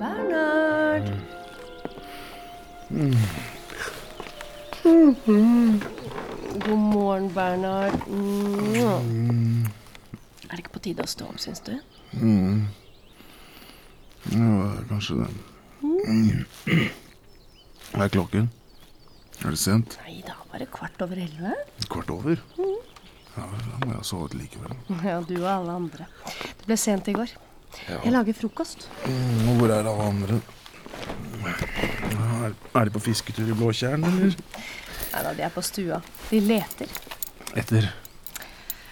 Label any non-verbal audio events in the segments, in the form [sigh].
Bernhard. God morgen, Bernhard. Mm. Er det ikke på tide å stå opp, syns du? Ja, kanskje det. Hva er klokken? Er det sent? Nei da, bare kvart over elleve. Kvart over? Ja, Da må jeg ha sovet likevel. Ja, du og alle andre. Det ble sent i går. Jeg lager frokost. Mm, hvor er alle andre? Er, er de på fisketur i Blåtjern, eller? [laughs] Nei da, de er på stua. De leter. Etter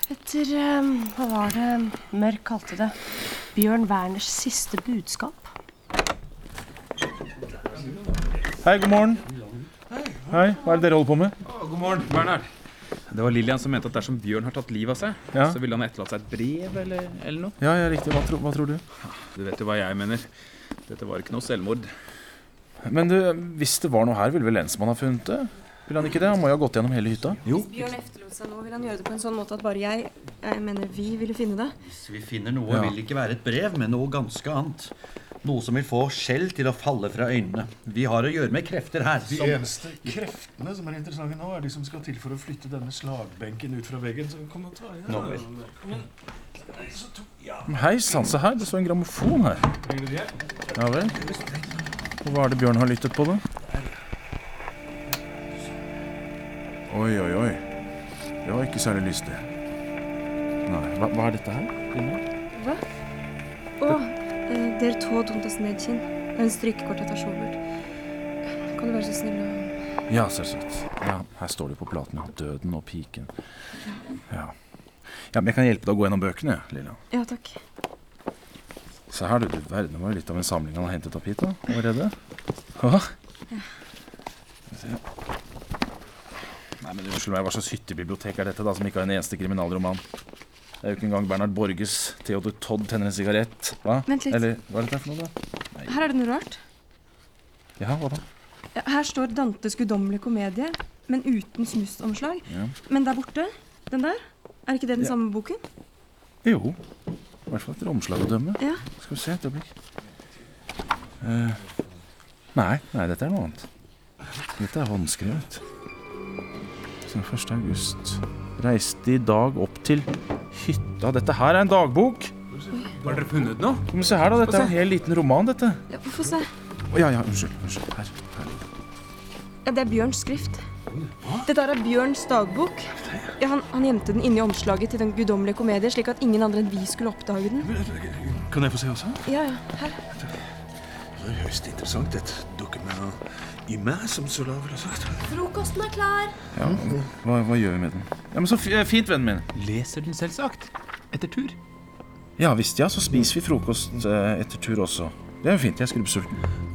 Etter um, Hva var det Mørk kalte det? Bjørn Werners siste budskap. Hei, god morgen. Hei, hva er det dere holder på med? God morgen, Bernhard. Det var Lillian som mente at dersom Bjørn har tatt livet av seg, Ja. så ville han etterlatt seg et brev eller, eller noe. Ja, ja, riktig. Hva, tro, hva tror du? Du vet jo hva jeg mener. Dette var ikke noe selvmord. Men du, hvis det var noe her, ville vel lensmannen ha funnet det? Vil han ikke det? Han må jo ha gått gjennom hele hytta. Hvis Bjørn etterlot seg nå, vil han gjøre det på en sånn måte at bare jeg, jeg mener vi, ville finne det. Hvis vi finner noe, Ja. vil det ikke være et brev, men noe ganske annet. Noe som vil få skjell til å falle fra øynene. Vi har å gjøre med krefter her. De Som, eneste kreftene som er interessante nå, er de som skal til for å flytte denne slagbenken ut fra veggen. Så kom og ta igjen. Nå vel. Hei sann, se her. Det står en grammofon her. Ja vel. Og hva er det Bjørn har lyttet på, da? Oi, oi, oi. Det var ikke særlig lystig. Nei, hva, hva er dette her? Hva? Å, Der Tod das Mädchen. En strykekort etter Schubert. Kan du være så snill å Ja, selvsagt. Ja, her står det på platen 'Døden og piken'. Ja. ja, men jeg kan hjelpe deg å gå gjennom bøkene, Lilla. Ja, takk. Se her, du. du verden, var jo litt av en samling han har hentet opp hit da, allerede. Hva? Ja. Nei, men unnskyld meg, hva slags hyttebibliotek er dette da, som ikke har en eneste kriminalroman? Det er jo ikke engang Bernhard Borges. Theodor Todd tenner en sigarett. Hva? Vent litt. Eller hva er dette for noe, da? Her er det noe rart. Ja, hva da? Ja, Her står Dantes guddommelige komedie, men uten snusomslag. Ja. Men der borte, den der, er ikke det den Ja. samme boken? Jo. I hvert fall etter omslag å dømme. Ja. Skal vi se et øyeblikk. Uh, nei, nei, dette er noe annet. Dette er håndskrevet. Så 1. august. Reiste i dag opp til hytta. Dette her er en dagbok. Har dere funnet noe? Men se her, da. Dette er en hel liten roman, dette. Ja, Få se. Å, ja, ja, unnskyld. unnskyld. Her. her. Ja, Det er Bjørns skrift. Dette er Bjørns dagbok. Ja, han, han gjemte den inni omslaget til Den guddommelige komedie, slik at ingen andre enn vi skulle oppdage den. Kan jeg få se også? Ja, ja, her. Det er høyst interessant. Et dokument i meg, som Sola ville sagt. Frokosten er klar. Ja, hva, hva gjør vi med den? Ja, men Så fint, vennen min. Leser den selvsagt. Etter tur. Ja visst, ja. Så spiser vi frokost eh, etter tur også. Det er jo fint. Jeg skulle bli sulten.